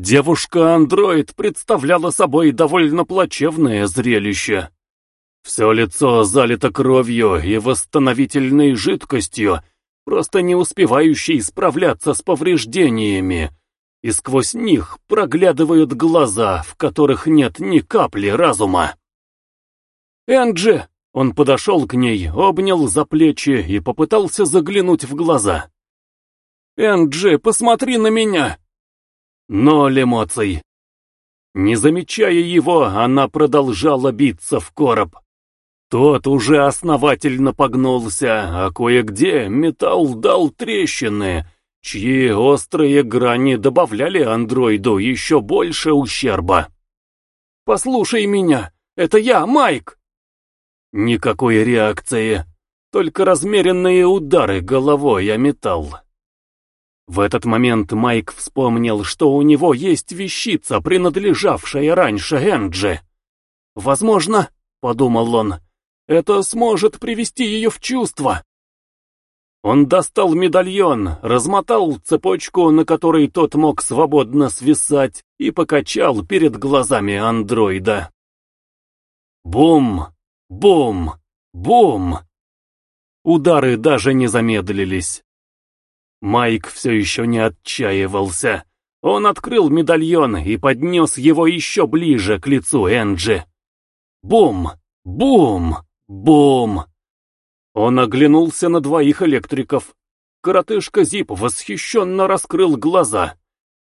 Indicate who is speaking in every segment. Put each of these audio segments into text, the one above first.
Speaker 1: Девушка-андроид представляла собой довольно плачевное зрелище. Все лицо залито кровью и восстановительной жидкостью, просто не успевающей справляться с повреждениями, и сквозь них проглядывают глаза, в которых нет ни капли разума. «Энджи!» Он подошел к ней, обнял за плечи и попытался заглянуть в глаза. «Энджи, посмотри на меня!» Ноль эмоций. Не замечая его, она продолжала биться в короб. Тот уже основательно погнулся, а кое-где металл дал трещины, чьи острые грани добавляли андроиду еще больше ущерба. «Послушай меня, это я, Майк!» Никакой реакции, только размеренные удары головой о металл. В этот момент Майк вспомнил, что у него есть вещица, принадлежавшая раньше Энджи. «Возможно, — подумал он, — это сможет привести ее в чувство». Он достал медальон, размотал цепочку, на которой тот мог свободно свисать, и покачал перед глазами андроида. Бум! Бум! Бум! Удары даже не замедлились. Майк все еще не отчаивался. Он открыл медальон и поднес его еще ближе к лицу Энджи. Бум! Бум! Бум! Он оглянулся на двоих электриков. Коротышка Зип восхищенно раскрыл глаза.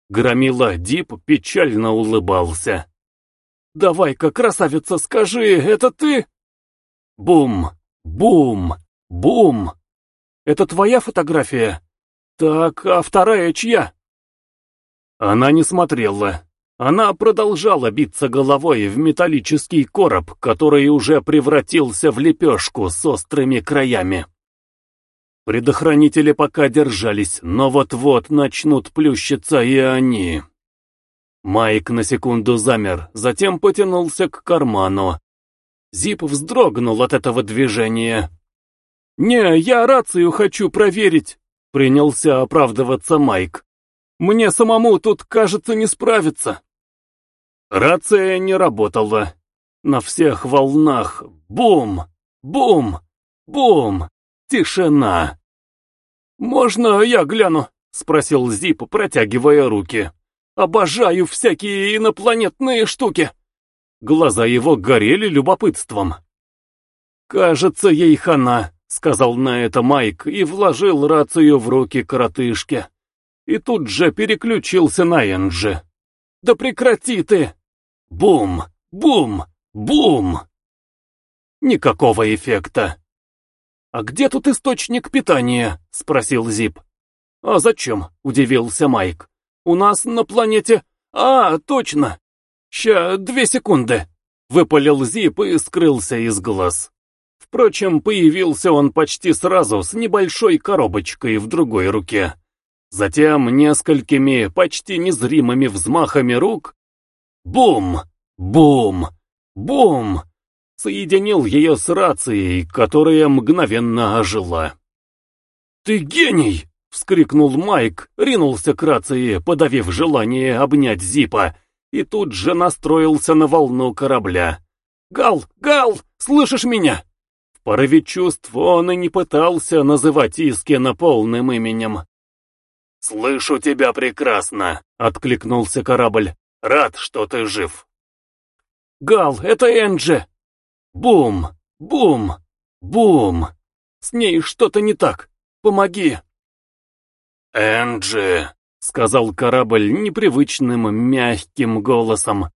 Speaker 1: Громила Дип печально улыбался. «Давай-ка, красавица, скажи, это ты?» Бум! Бум! Бум! Это твоя фотография? «Так, а вторая чья?» Она не смотрела. Она продолжала биться головой в металлический короб, который уже превратился в лепешку с острыми краями. Предохранители пока держались, но вот-вот начнут плющиться и они. Майк на секунду замер, затем потянулся к карману. Зип вздрогнул от этого движения. «Не, я рацию хочу проверить!» Принялся оправдываться Майк. «Мне самому тут, кажется, не справиться». Рация не работала. На всех волнах бум, бум, бум, тишина. «Можно я гляну?» — спросил Зип, протягивая руки. «Обожаю всякие инопланетные штуки!» Глаза его горели любопытством. «Кажется, ей хана», — сказал на это Майк и вложил рацию в руки коротышки. И тут же переключился на Энджи. «Да прекрати ты!» Бум! Бум! Бум! Никакого эффекта. «А где тут источник питания?» — спросил Зип. «А зачем?» — удивился Майк. «У нас на планете...» «А, точно!» «Ща, две секунды!» — выпалил Зип и скрылся из глаз. Впрочем, появился он почти сразу с небольшой коробочкой в другой руке. Затем несколькими почти незримыми взмахами рук бум, бум, бум соединил ее с рацией, которая мгновенно ожила. «Ты гений!» — вскрикнул Майк, ринулся к рации, подавив желание обнять Зипа, и тут же настроился на волну корабля. «Гал! Гал! Слышишь меня?» В порыве чувств он и не пытался называть Искина полным именем. «Слышу тебя прекрасно», — откликнулся корабль. «Рад, что ты жив». «Гал, это Энджи!» «Бум! Бум! Бум! С ней что-то не так. Помоги!» «Энджи!» — сказал корабль непривычным мягким голосом.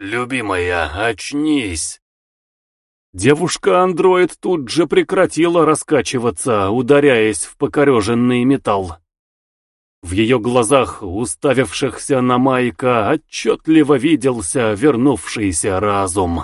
Speaker 1: «Любимая, очнись!» Девушка-андроид тут же прекратила раскачиваться, ударяясь в покореженный металл. В ее глазах, уставившихся на Майка, отчетливо виделся вернувшийся разум.